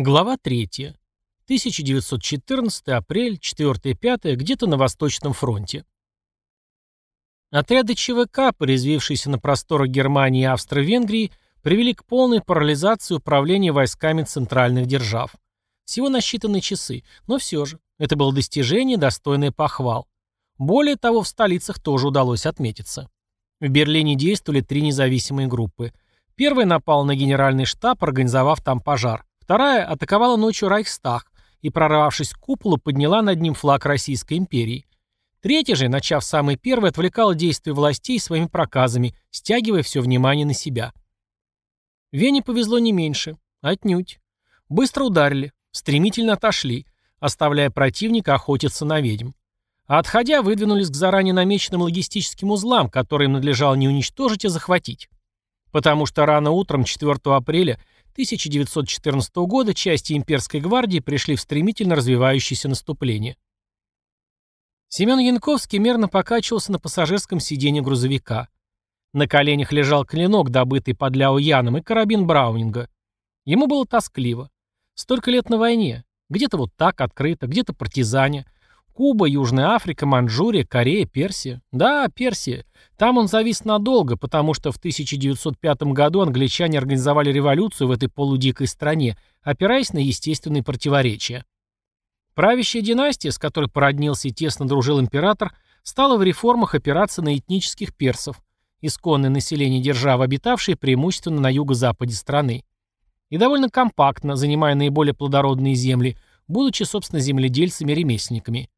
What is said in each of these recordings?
Глава 3. 1914 апрель, 4-5, где-то на Восточном фронте. Отряды ЧВК, порезвившиеся на просторах Германии и Австро-Венгрии, привели к полной парализации управления войсками центральных держав. Всего на считанные часы, но все же, это было достижение, достойное похвал. Более того, в столицах тоже удалось отметиться. В Берлине действовали три независимые группы. Первая напала на генеральный штаб, организовав там пожар. Вторая атаковала ночью Райхстаг и, прорвавшись к куполу, подняла над ним флаг Российской империи. Третья же, начав самый первый, отвлекала действия властей своими проказами, стягивая все внимание на себя. Вене повезло не меньше. Отнюдь. Быстро ударили, стремительно отошли, оставляя противника охотиться на ведьм. А отходя, выдвинулись к заранее намеченным логистическим узлам, которые надлежало не уничтожить, а захватить. Потому что рано утром 4 апреля 1914 года части имперской гвардии пришли в стремительно развивающееся наступление. Семен Янковский мерно покачивался на пассажирском сиденье грузовика. На коленях лежал клинок, добытый под Ляо Яном, и карабин Браунинга. Ему было тоскливо. Столько лет на войне. Где-то вот так, открыто, где-то партизане, Куба, Южная Африка, Манчжурия, Корея, Персия. Да, Персия. Там он завис надолго, потому что в 1905 году англичане организовали революцию в этой полудикой стране, опираясь на естественные противоречия. Правящая династия, с которой породнился и тесно дружил император, стала в реформах опираться на этнических персов, исконное население державы, обитавшее преимущественно на юго-западе страны. И довольно компактно, занимая наиболее плодородные земли, будучи, собственно, земледельцами-ремесленниками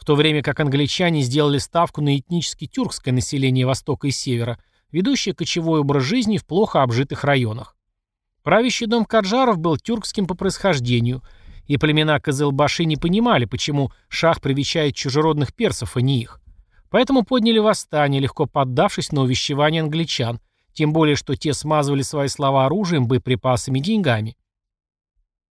в то время как англичане сделали ставку на этнически тюркское население Востока и Севера, ведущее кочевой образ жизни в плохо обжитых районах. Правящий дом Каджаров был тюркским по происхождению, и племена Кызылбаши не понимали, почему шах привечает чужеродных персов, а не их. Поэтому подняли восстание, легко поддавшись на увещевание англичан, тем более, что те смазывали свои слова оружием, боеприпасами деньгами.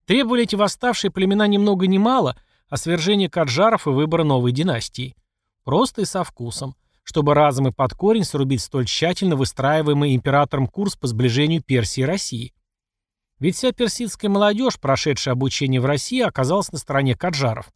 Требовали эти восставшие племена ни много ни мало – о свержении Каджаров и выбора новой династии. Просто и со вкусом, чтобы разом и под корень срубить столь тщательно выстраиваемый императором курс по сближению Персии и России. Ведь вся персидская молодежь, прошедшая обучение в России, оказалась на стороне Каджаров,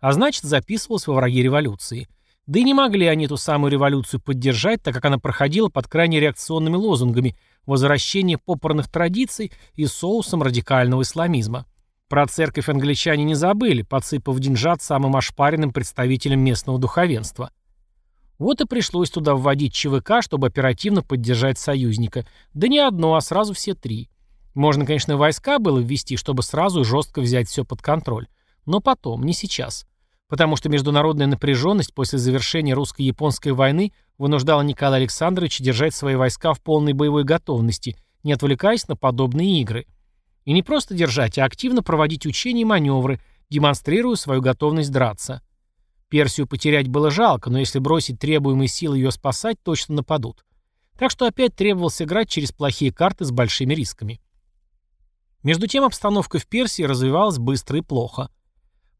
а значит записывалась во враги революции. Да и не могли они эту самую революцию поддержать, так как она проходила под крайне реакционными лозунгами возвращения попорных традиций и соусом радикального исламизма. Про церковь англичане не забыли, подсыпав деньжат самым ошпаренным представителям местного духовенства. Вот и пришлось туда вводить ЧВК, чтобы оперативно поддержать союзника. Да не одно, а сразу все три. Можно, конечно, войска было ввести, чтобы сразу и жестко взять все под контроль. Но потом, не сейчас. Потому что международная напряженность после завершения русско-японской войны вынуждала Николая Александровича держать свои войска в полной боевой готовности, не отвлекаясь на подобные игры. И не просто держать, а активно проводить учения и маневры, демонстрируя свою готовность драться. Персию потерять было жалко, но если бросить требуемые силы ее спасать, точно нападут. Так что опять требовалось играть через плохие карты с большими рисками. Между тем обстановка в Персии развивалась быстро и плохо.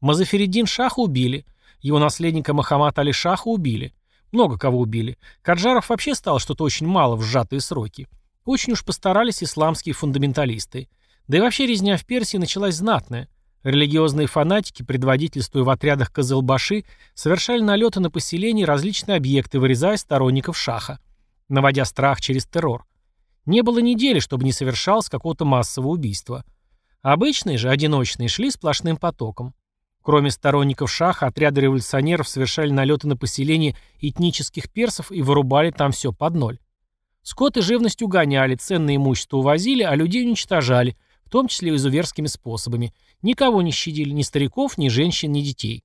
Мазафериддин Шаха убили, его наследника Махамата Али Шаха убили. Много кого убили. Каджаров вообще стало что-то очень мало в сжатые сроки. Очень уж постарались исламские фундаменталисты. Да и вообще резня в Персии началась знатная. Религиозные фанатики, предводительствуя в отрядах Козылбаши, совершали налеты на поселения и различные объекты, вырезая сторонников шаха, наводя страх через террор. Не было недели, чтобы не совершалось какого-то массового убийства. Обычные же, одиночные, шли сплошным потоком. Кроме сторонников шаха, отряды революционеров совершали налеты на поселения этнических персов и вырубали там все под ноль. Скот и живность угоняли, ценное имущество увозили, а людей уничтожали, том числе изуверскими способами. Никого не щадили, ни стариков, ни женщин, ни детей.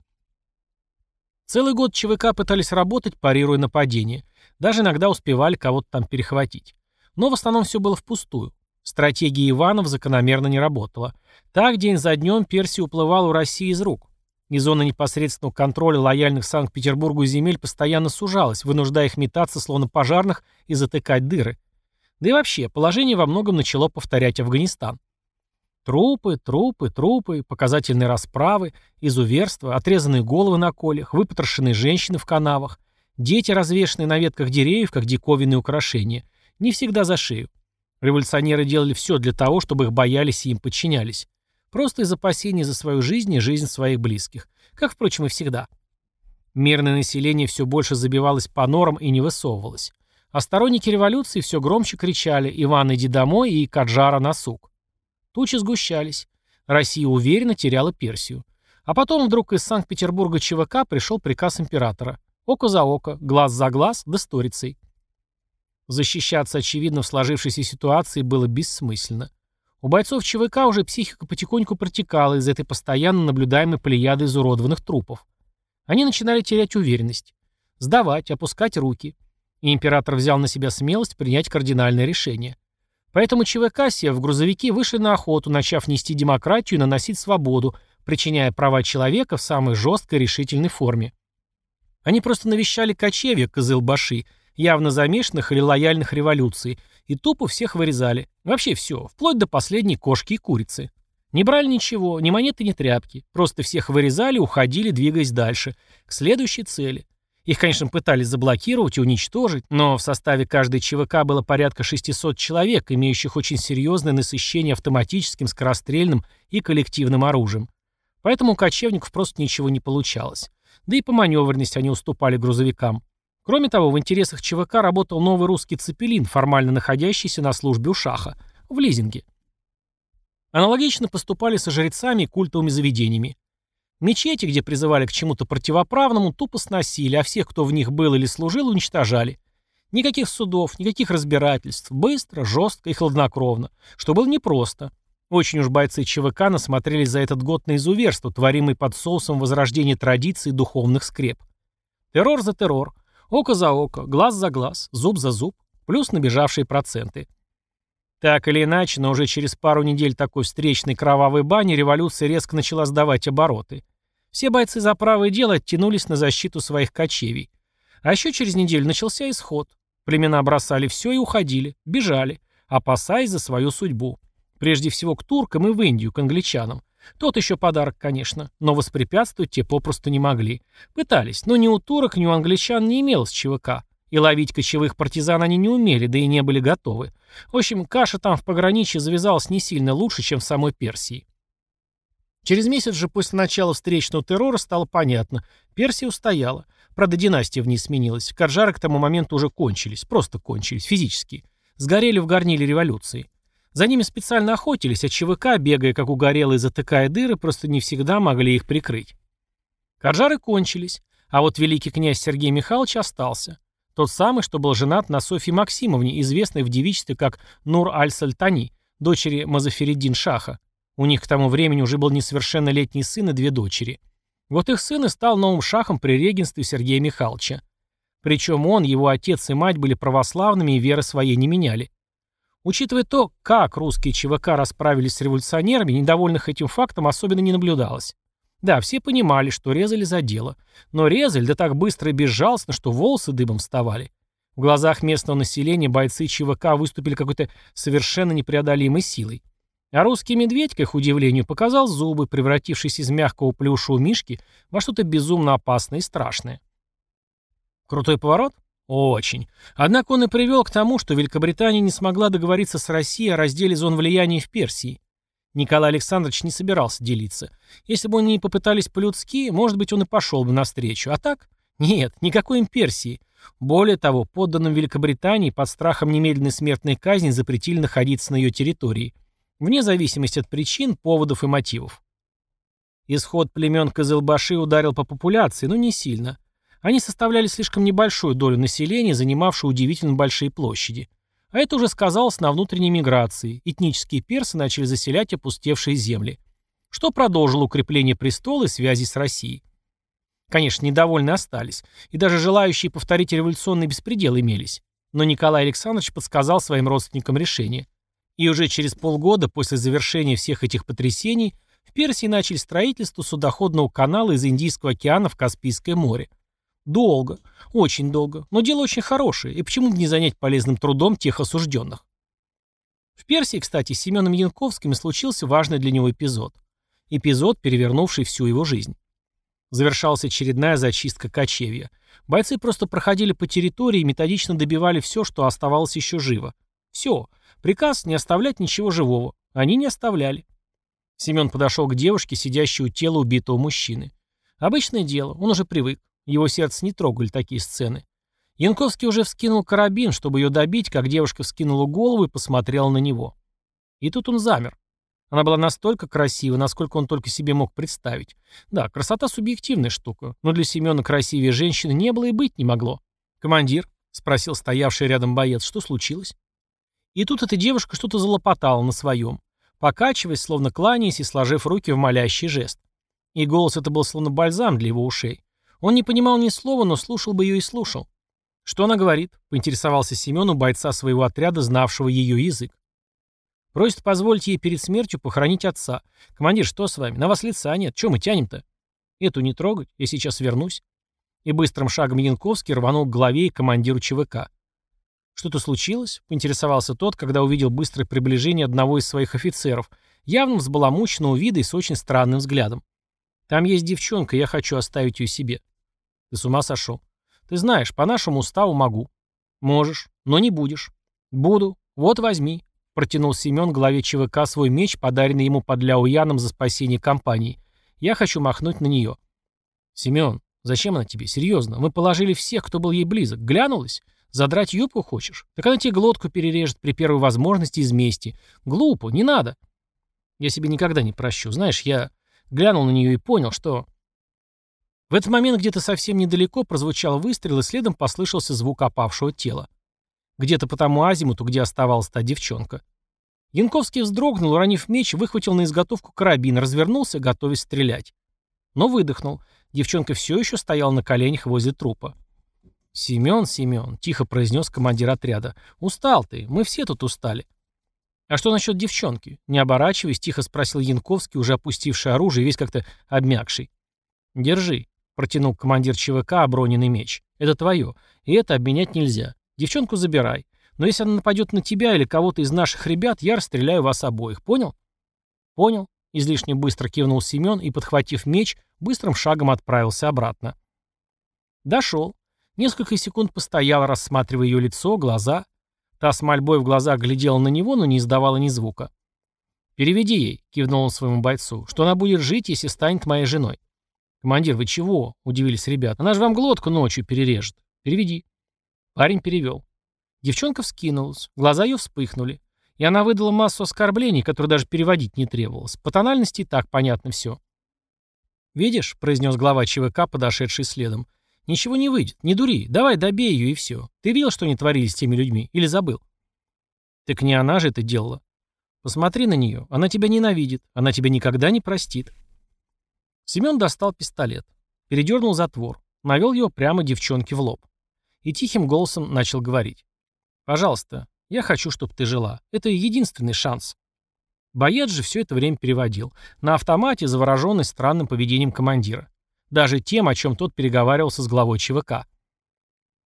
Целый год ЧВК пытались работать, парируя нападения. Даже иногда успевали кого-то там перехватить. Но в основном все было впустую. Стратегия Иванов закономерно не работала. Так день за днем Персия уплывала у России из рук. И зона непосредственного контроля лояльных Санкт-Петербургу земель постоянно сужалась, вынуждая их метаться словно пожарных и затыкать дыры. Да и вообще, положение во многом начало повторять Афганистан. Трупы, трупы, трупы, показательные расправы, изуверства, отрезанные головы на колях, выпотрошенные женщины в канавах, дети, развешанные на ветках деревьев, как диковинные украшения, не всегда за шею. Революционеры делали все для того, чтобы их боялись и им подчинялись. Просто из опасений за свою жизнь и жизнь своих близких. Как, впрочем, и всегда. Мирное население все больше забивалось по норам и не высовывалось. А сторонники революции все громче кричали «Иван, иди домой» и «Каджара на сук». Тучи сгущались. Россия уверенно теряла Персию. А потом вдруг из Санкт-Петербурга ЧВК пришел приказ императора. Око за око, глаз за глаз, да сторицей. Защищаться, очевидно, в сложившейся ситуации было бессмысленно. У бойцов ЧВК уже психика потихоньку протекала из этой постоянно наблюдаемой плеяды изуродованных трупов. Они начинали терять уверенность. Сдавать, опускать руки. И император взял на себя смелость принять кардинальное решение. Поэтому ЧВК, сев в грузовики, вышли на охоту, начав нести демократию и наносить свободу, причиняя права человека в самой жесткой решительной форме. Они просто навещали кочевья Кызылбаши, явно замешанных или лояльных революции, и тупо всех вырезали. Вообще все, вплоть до последней кошки и курицы. Не брали ничего, ни монеты, ни тряпки. Просто всех вырезали, уходили, двигаясь дальше, к следующей цели. Их, конечно, пытались заблокировать и уничтожить, но в составе каждой ЧВК было порядка 600 человек, имеющих очень серьезное насыщение автоматическим, скорострельным и коллективным оружием. Поэтому у кочевников просто ничего не получалось. Да и по маневренности они уступали грузовикам. Кроме того, в интересах ЧВК работал новый русский цепелин, формально находящийся на службе у Шаха, в лизинге. Аналогично поступали со жрецами и культовыми заведениями. Мечети, где призывали к чему-то противоправному, тупо сносили, а всех, кто в них был или служил, уничтожали. Никаких судов, никаких разбирательств. Быстро, жестко и хладнокровно. Что было непросто. Очень уж бойцы ЧВК насмотрелись за этот год на изуверство, творимый под соусом возрождения традиций духовных скреп. Террор за террор, око за око, глаз за глаз, зуб за зуб, плюс набежавшие проценты – так или иначе, но уже через пару недель такой встречной кровавой бани революция резко начала сдавать обороты. Все бойцы за правое дело оттянулись на защиту своих кочевий. А еще через неделю начался исход. Племена бросали все и уходили, бежали, опасаясь за свою судьбу. Прежде всего к туркам и в Индию, к англичанам. Тот еще подарок, конечно, но воспрепятствовать те попросту не могли. Пытались, но ни у турок, ни у англичан не имелось ЧВК. И ловить кочевых партизан они не умели, да и не были готовы. В общем, каша там в пограничье завязалась не сильно лучше, чем в самой Персии. Через месяц же после начала встречного террора стало понятно. Персия устояла. Правда, династия в ней сменилась. Каржары к тому моменту уже кончились. Просто кончились. Физически. Сгорели в горниле революции. За ними специально охотились, а ЧВК, бегая как угорелые, затыкая дыры, просто не всегда могли их прикрыть. Каржары кончились. А вот великий князь Сергей Михайлович остался. Тот самый, что был женат на Софье Максимовне, известной в девичестве как Нур Аль-Сальтани, дочери Мазафериддин Шаха. У них к тому времени уже был несовершеннолетний сын и две дочери. Вот их сын и стал новым шахом при регенстве Сергея Михайловича. Причем он, его отец и мать были православными и веры своей не меняли. Учитывая то, как русские ЧВК расправились с революционерами, недовольных этим фактом особенно не наблюдалось. Да, все понимали, что резали за дело. Но резали, да так быстро и безжалостно, что волосы дыбом вставали. В глазах местного населения бойцы ЧВК выступили какой-то совершенно непреодолимой силой. А русский медведь, к удивлению, показал зубы, превратившись из мягкого плюшевого мишки во что-то безумно опасное и страшное. Крутой поворот? Очень. Однако он и привел к тому, что Великобритания не смогла договориться с Россией о разделе зон влияния в Персии. Николай Александрович не собирался делиться. Если бы они попытались по-людски, может быть, он и пошел бы навстречу. А так? Нет, никакой имперсии. Более того, подданным Великобритании под страхом немедленной смертной казни запретили находиться на ее территории, вне зависимости от причин, поводов и мотивов. Исход племен Кызылбаши ударил по популяции, но не сильно. Они составляли слишком небольшую долю населения, занимавшую удивительно большие площади. А это уже сказалось на внутренней миграции. Этнические персы начали заселять опустевшие земли. Что продолжило укрепление престола и связи с Россией. Конечно, недовольны остались. И даже желающие повторить революционный беспредел имелись. Но Николай Александрович подсказал своим родственникам решение. И уже через полгода после завершения всех этих потрясений в Персии начали строительство судоходного канала из Индийского океана в Каспийское море. Долго, очень долго, но дело очень хорошее, и почему бы не занять полезным трудом тех осужденных? В Персии, кстати, с Семеном Янковским случился важный для него эпизод. Эпизод, перевернувший всю его жизнь. Завершалась очередная зачистка кочевья. Бойцы просто проходили по территории и методично добивали все, что оставалось еще живо. Все. Приказ не оставлять ничего живого. Они не оставляли. Семен подошел к девушке, сидящей у тела убитого мужчины. Обычное дело, он уже привык. Его сердце не трогали такие сцены. Янковский уже вскинул карабин, чтобы ее добить, как девушка вскинула голову и посмотрела на него. И тут он замер. Она была настолько красива, насколько он только себе мог представить. Да, красота субъективная штука, но для Семена красивее женщины не было и быть не могло. «Командир?» — спросил стоявший рядом боец. «Что случилось?» И тут эта девушка что-то залопотала на своем, покачиваясь, словно кланяясь и сложив руки в молящий жест. И голос это был словно бальзам для его ушей. Он не понимал ни слова, но слушал бы ее и слушал. «Что она говорит?» — поинтересовался Семен у бойца своего отряда, знавшего ее язык. «Просит позволить ей перед смертью похоронить отца. Командир, что с вами? На вас лица нет. Чего мы тянем-то?» «Эту не трогать. Я сейчас вернусь». И быстрым шагом Янковский рванул к главе и командиру ЧВК. «Что-то случилось?» — поинтересовался тот, когда увидел быстрое приближение одного из своих офицеров, явно взбаламученного вида и с очень странным взглядом. «Там есть девчонка, я хочу оставить ее себе». «Ты с ума сошел?» Ты знаешь, по нашему уставу могу. Можешь, но не будешь. Буду. Вот возьми. Протянул Семен главе ЧВК свой меч, подаренный ему под Ляуяном за спасение компании. Я хочу махнуть на нее. Семен, зачем она тебе? Серьезно, мы положили всех, кто был ей близок. Глянулась? Задрать юбку хочешь? Так она тебе глотку перережет при первой возможности из мести. Глупо, не надо. Я себе никогда не прощу. Знаешь, я глянул на нее и понял, что... В этот момент где-то совсем недалеко прозвучал выстрел, и следом послышался звук опавшего тела. Где-то по тому азимуту, где оставалась та девчонка. Янковский вздрогнул, уронив меч, выхватил на изготовку карабин, развернулся, готовясь стрелять. Но выдохнул. Девчонка все еще стояла на коленях возле трупа. «Семен, Семен», — тихо произнес командир отряда, — «устал ты, мы все тут устали». «А что насчет девчонки?» Не оборачиваясь, тихо спросил Янковский, уже опустивший оружие, весь как-то обмякший. «Держи», Протянул командир ЧВК оброненный меч. «Это твое. И это обменять нельзя. Девчонку забирай. Но если она нападет на тебя или кого-то из наших ребят, я расстреляю вас обоих. Понял?» «Понял». Излишне быстро кивнул Семен и, подхватив меч, быстрым шагом отправился обратно. Дошел. Несколько секунд постоял, рассматривая ее лицо, глаза. Та с мольбой в глазах глядела на него, но не издавала ни звука. «Переведи ей», — кивнул он своему бойцу, — «что она будет жить, если станет моей женой». «Командир, вы чего?» — удивились ребята. «Она же вам глотку ночью перережет. Переведи». Парень перевел. Девчонка вскинулась, глаза ее вспыхнули. И она выдала массу оскорблений, которые даже переводить не требовалось. По тональности и так понятно все. «Видишь», — произнес глава ЧВК, подошедший следом, — «ничего не выйдет, не дури, давай добей ее и все. Ты видел, что они творили с теми людьми? Или забыл?» «Так не она же это делала. Посмотри на нее, она тебя ненавидит, она тебя никогда не простит». Семен достал пистолет, передернул затвор, навел его прямо девчонке в лоб. И тихим голосом начал говорить. «Пожалуйста, я хочу, чтобы ты жила. Это единственный шанс». Боец же все это время переводил. На автомате, завороженный странным поведением командира. Даже тем, о чем тот переговаривался с главой ЧВК.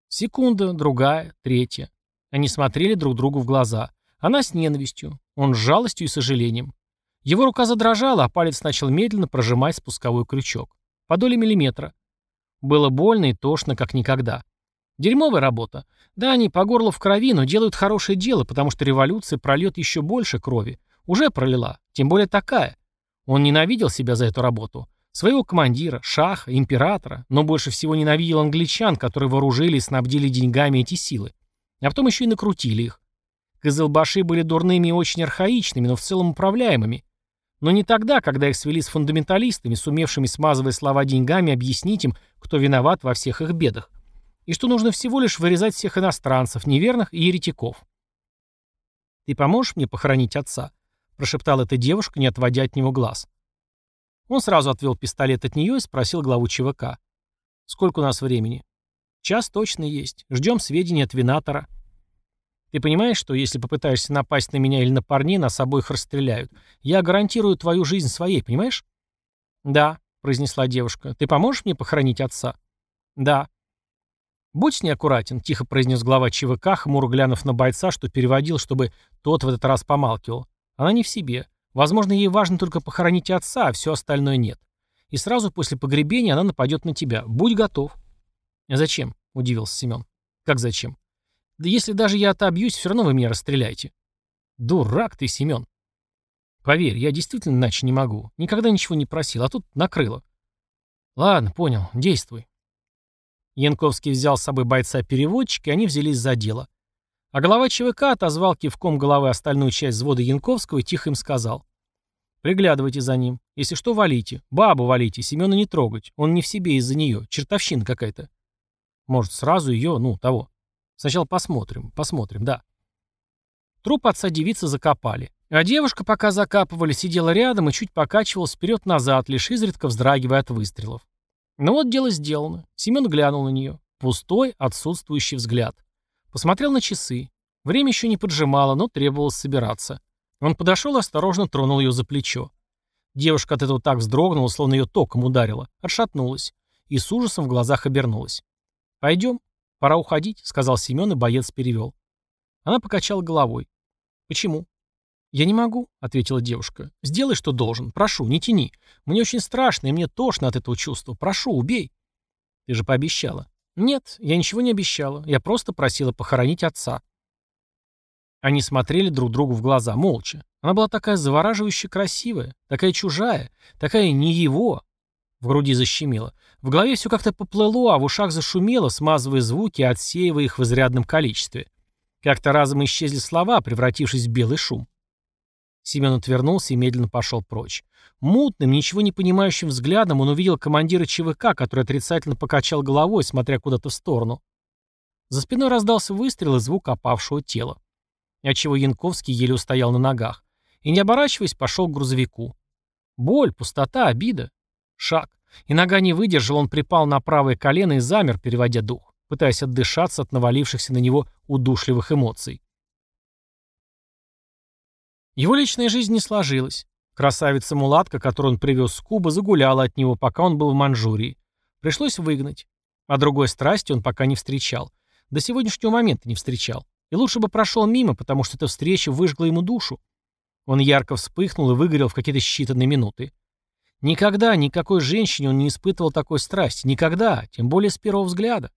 Секунда, другая, третья. Они смотрели друг другу в глаза. Она с ненавистью, он с жалостью и сожалением. Его рука задрожала, а палец начал медленно прожимать спусковой крючок. По доле миллиметра. Было больно и тошно, как никогда. Дерьмовая работа. Да, они по горло в крови, но делают хорошее дело, потому что революция прольет еще больше крови. Уже пролила. Тем более такая. Он ненавидел себя за эту работу. Своего командира, шаха, императора, но больше всего ненавидел англичан, которые вооружили и снабдили деньгами эти силы. А потом еще и накрутили их. Кызылбаши были дурными и очень архаичными, но в целом управляемыми. Но не тогда, когда их свели с фундаменталистами, сумевшими, смазывая слова деньгами, объяснить им, кто виноват во всех их бедах. И что нужно всего лишь вырезать всех иностранцев, неверных и еретиков. «Ты поможешь мне похоронить отца?» – прошептала эта девушка, не отводя от него глаз. Он сразу отвел пистолет от нее и спросил главу ЧВК. «Сколько у нас времени?» «Час точно есть. Ждем сведений от винатора». Ты понимаешь, что если попытаешься напасть на меня или на парней, нас обоих расстреляют? Я гарантирую твою жизнь своей, понимаешь? Да, произнесла девушка. Ты поможешь мне похоронить отца? Да. Будь с ней аккуратен, тихо произнес глава ЧВК, хмуро глянув на бойца, что переводил, чтобы тот в этот раз помалкивал. Она не в себе. Возможно, ей важно только похоронить отца, а все остальное нет. И сразу после погребения она нападет на тебя. Будь готов. Зачем? Удивился Семен. Как зачем? Да если даже я отобьюсь, все равно вы меня расстреляете. Дурак ты, Семен. Поверь, я действительно иначе не могу. Никогда ничего не просил, а тут накрыло. Ладно, понял, действуй. Янковский взял с собой бойца-переводчика, и они взялись за дело. А глава ЧВК отозвал кивком головы остальную часть взвода Янковского и тихо им сказал. «Приглядывайте за ним. Если что, валите. Бабу валите, Семена не трогать. Он не в себе из-за нее. Чертовщина какая-то». «Может, сразу ее, ну, того. Сначала посмотрим. Посмотрим, да». Труп отца девицы закопали. А девушка, пока закапывали, сидела рядом и чуть покачивалась вперед-назад, лишь изредка вздрагивая от выстрелов. Но вот дело сделано. Семен глянул на нее. Пустой, отсутствующий взгляд. Посмотрел на часы. Время еще не поджимало, но требовалось собираться. Он подошел и осторожно тронул ее за плечо. Девушка от этого так вздрогнула, словно ее током ударила, отшатнулась и с ужасом в глазах обернулась. «Пойдем, пора уходить», — сказал Семен, и боец перевел. Она покачала головой. «Почему?» «Я не могу», — ответила девушка. «Сделай, что должен. Прошу, не тяни. Мне очень страшно, и мне тошно от этого чувства. Прошу, убей». «Ты же пообещала». «Нет, я ничего не обещала. Я просто просила похоронить отца». Они смотрели друг другу в глаза, молча. Она была такая завораживающе красивая, такая чужая, такая не его. В груди защемило. В голове все как-то поплыло, а в ушах зашумело, смазывая звуки, отсеивая их в изрядном количестве. Как-то разом исчезли слова, превратившись в белый шум. Семен отвернулся и медленно пошел прочь. Мутным, ничего не понимающим взглядом он увидел командира ЧВК, который отрицательно покачал головой, смотря куда-то в сторону. За спиной раздался выстрел и звук опавшего тела. Отчего Янковский еле устоял на ногах. И, не оборачиваясь, пошел к грузовику. Боль, пустота, обида. Шаг. И нога не выдержал, он припал на правое колено и замер, переводя дух, пытаясь отдышаться от навалившихся на него удушливых эмоций. Его личная жизнь не сложилась. Красавица-мулатка, которую он привез с Кубы, загуляла от него, пока он был в Манчжурии. Пришлось выгнать. А другой страсти он пока не встречал. До сегодняшнего момента не встречал. И лучше бы прошел мимо, потому что эта встреча выжгла ему душу. Он ярко вспыхнул и выгорел в какие-то считанные минуты. Никогда никакой женщине он не испытывал такой страсти. Никогда, тем более с первого взгляда.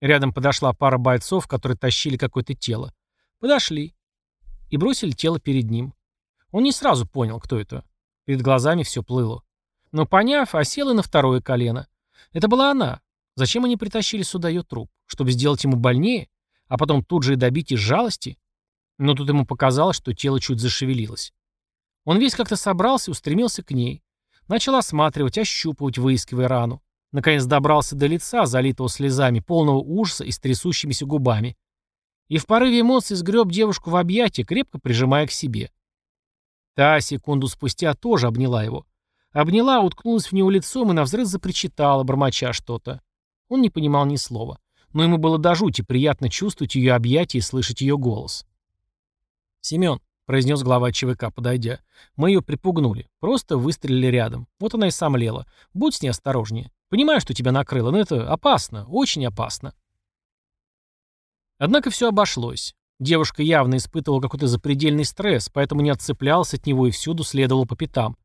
Рядом подошла пара бойцов, которые тащили какое-то тело. Подошли и бросили тело перед ним. Он не сразу понял, кто это. Перед глазами все плыло. Но поняв, осел и на второе колено. Это была она. Зачем они притащили сюда ее труп? Чтобы сделать ему больнее? А потом тут же и добить из жалости? Но тут ему показалось, что тело чуть зашевелилось. Он весь как-то собрался и устремился к ней. Начал осматривать, ощупывать, выискивая рану. Наконец добрался до лица, залитого слезами, полного ужаса и с трясущимися губами и в порыве эмоций сгреб девушку в объятия, крепко прижимая к себе. Та секунду спустя тоже обняла его. Обняла, уткнулась в него лицом и навзрыд запричитала, бормоча что-то. Он не понимал ни слова. Но ему было до жути приятно чувствовать ее объятия и слышать ее голос. «Семен», — произнес глава ЧВК, подойдя, — «мы ее припугнули. Просто выстрелили рядом. Вот она и сомлела. Будь с ней осторожнее. Понимаю, что тебя накрыло, но это опасно, очень опасно». Однако все обошлось. Девушка явно испытывала какой-то запредельный стресс, поэтому не отцеплялся от него и всюду следовал по пятам.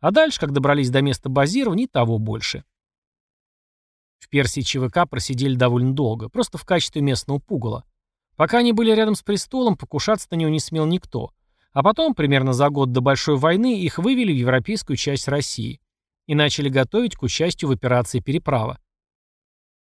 А дальше, как добрались до места базирования, того больше. В Персии ЧВК просидели довольно долго, просто в качестве местного пугала. Пока они были рядом с престолом, покушаться на него не смел никто. А потом, примерно за год до Большой войны, их вывели в европейскую часть России и начали готовить к участию в операции «Переправа».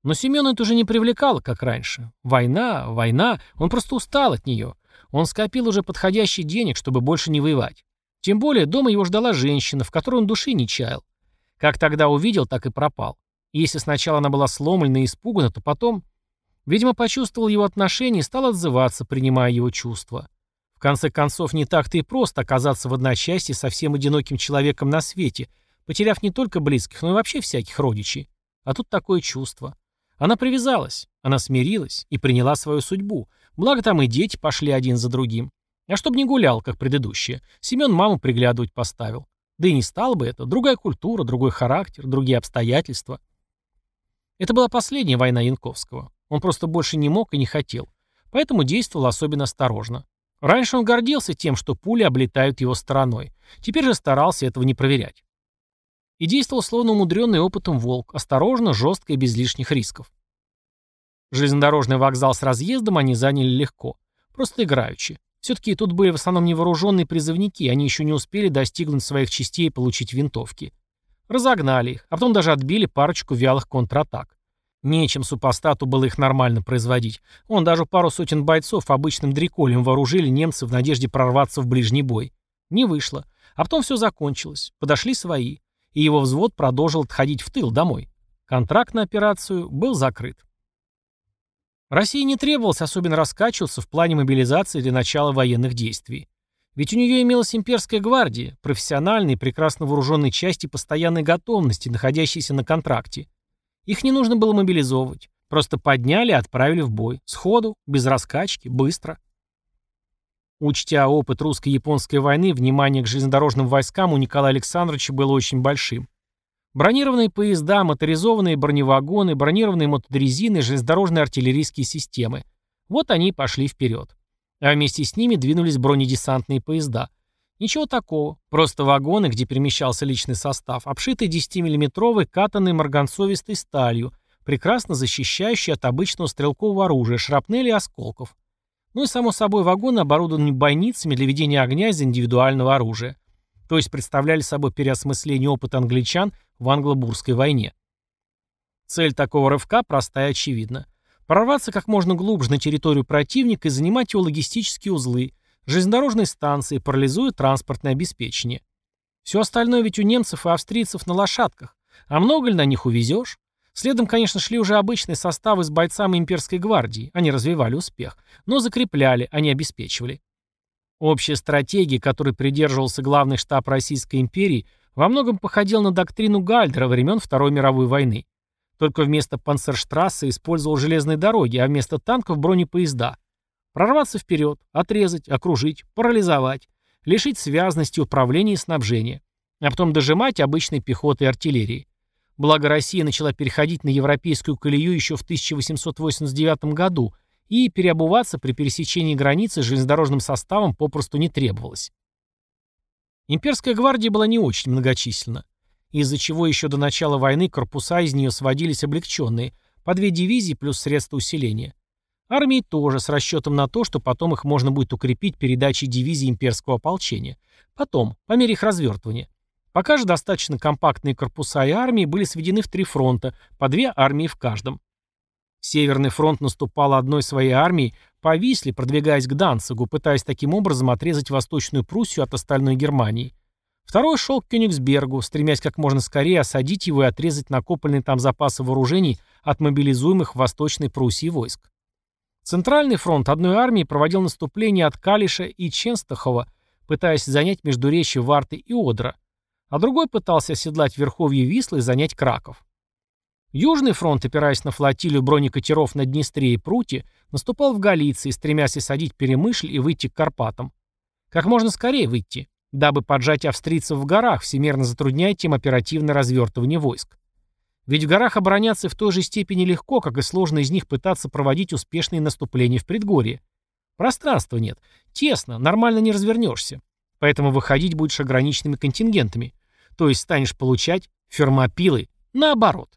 Но Семена это уже не привлекало, как раньше. Война, война, он просто устал от нее. Он скопил уже подходящий денег, чтобы больше не воевать. Тем более дома его ждала женщина, в которой он души не чаял. Как тогда увидел, так и пропал. Если сначала она была сломлена и испугана, то потом, видимо, почувствовал его отношение и стал отзываться, принимая его чувства. В конце концов, не так-то и просто оказаться в одночасье со всем одиноким человеком на свете, потеряв не только близких, но и вообще всяких родичей. А тут такое чувство. Она привязалась, она смирилась и приняла свою судьбу. Благо там и дети пошли один за другим. А чтобы не гулял, как предыдущие, Семен маму приглядывать поставил. Да и не стал бы это. Другая культура, другой характер, другие обстоятельства. Это была последняя война Янковского. Он просто больше не мог и не хотел. Поэтому действовал особенно осторожно. Раньше он гордился тем, что пули облетают его стороной. Теперь же старался этого не проверять и действовал словно умудренный опытом волк, осторожно, жестко и без лишних рисков. Железнодорожный вокзал с разъездом они заняли легко, просто играючи. Все-таки тут были в основном невооруженные призывники, они еще не успели достигнуть своих частей и получить винтовки. Разогнали их, а потом даже отбили парочку вялых контратак. Нечем супостату было их нормально производить. Он даже пару сотен бойцов обычным дреколем вооружили немцы в надежде прорваться в ближний бой. Не вышло. А потом все закончилось. Подошли свои. И его взвод продолжил отходить в тыл домой. Контракт на операцию был закрыт. России не требовалось особенно раскачиваться в плане мобилизации для начала военных действий. Ведь у нее имелась имперская гвардия, профессиональные, прекрасно вооруженные части постоянной готовности, находящиеся на контракте. Их не нужно было мобилизовывать. Просто подняли и отправили в бой. Сходу, без раскачки, быстро. Учтя опыт русско-японской войны, внимание к железнодорожным войскам у Николая Александровича было очень большим. Бронированные поезда, моторизованные броневагоны, бронированные мотодрезины, железнодорожные артиллерийские системы. Вот они и пошли вперед. А вместе с ними двинулись бронедесантные поезда. Ничего такого, просто вагоны, где перемещался личный состав, обшитые 10-миллиметровой катанной марганцовистой сталью, прекрасно защищающей от обычного стрелкового оружия, шрапнели и осколков. Ну и, само собой, вагоны оборудованы бойницами для ведения огня из индивидуального оружия. То есть представляли собой переосмысление опыта англичан в англо-бурской войне. Цель такого рывка проста и очевидна. Прорваться как можно глубже на территорию противника и занимать его логистические узлы, Железнодорожные станции, парализуют транспортное обеспечение. Все остальное ведь у немцев и австрийцев на лошадках. А много ли на них увезешь? Следом, конечно, шли уже обычные составы с бойцами имперской гвардии. Они развивали успех. Но закрепляли, а не обеспечивали. Общая стратегия, которой придерживался главный штаб Российской империи, во многом походила на доктрину Гальдера времен Второй мировой войны. Только вместо панцерштрассы использовал железные дороги, а вместо танков бронепоезда. Прорваться вперед, отрезать, окружить, парализовать, лишить связности, управления и снабжения, а потом дожимать обычной пехотой и артиллерией. Благо Россия начала переходить на европейскую колею еще в 1889 году, и переобуваться при пересечении границы железнодорожным составом попросту не требовалось. Имперская гвардия была не очень многочисленна, из-за чего еще до начала войны корпуса из нее сводились облегченные, по две дивизии плюс средства усиления. Армии тоже, с расчетом на то, что потом их можно будет укрепить передачей дивизии имперского ополчения. Потом, по мере их развертывания. Пока же достаточно компактные корпуса и армии были сведены в три фронта, по две армии в каждом. Северный фронт наступал одной своей армией по Висле, продвигаясь к Данцигу, пытаясь таким образом отрезать Восточную Пруссию от остальной Германии. Второй шел к Кёнигсбергу, стремясь как можно скорее осадить его и отрезать накопленные там запасы вооружений от мобилизуемых в Восточной Пруссии войск. Центральный фронт одной армии проводил наступление от Калиша и Ченстахова, пытаясь занять междуречье Варты и Одра, а другой пытался оседлать верховье Вислы и занять Краков. Южный фронт, опираясь на флотилию бронекатеров на Днестре и Пруте, наступал в Галиции, стремясь осадить Перемышль и выйти к Карпатам. Как можно скорее выйти, дабы поджать австрийцев в горах, всемерно затрудняя тем оперативное развертывание войск. Ведь в горах обороняться в той же степени легко, как и сложно из них пытаться проводить успешные наступления в предгорье. Пространства нет. Тесно, нормально не развернешься. Поэтому выходить будешь ограниченными контингентами. То есть станешь получать фермопилы наоборот.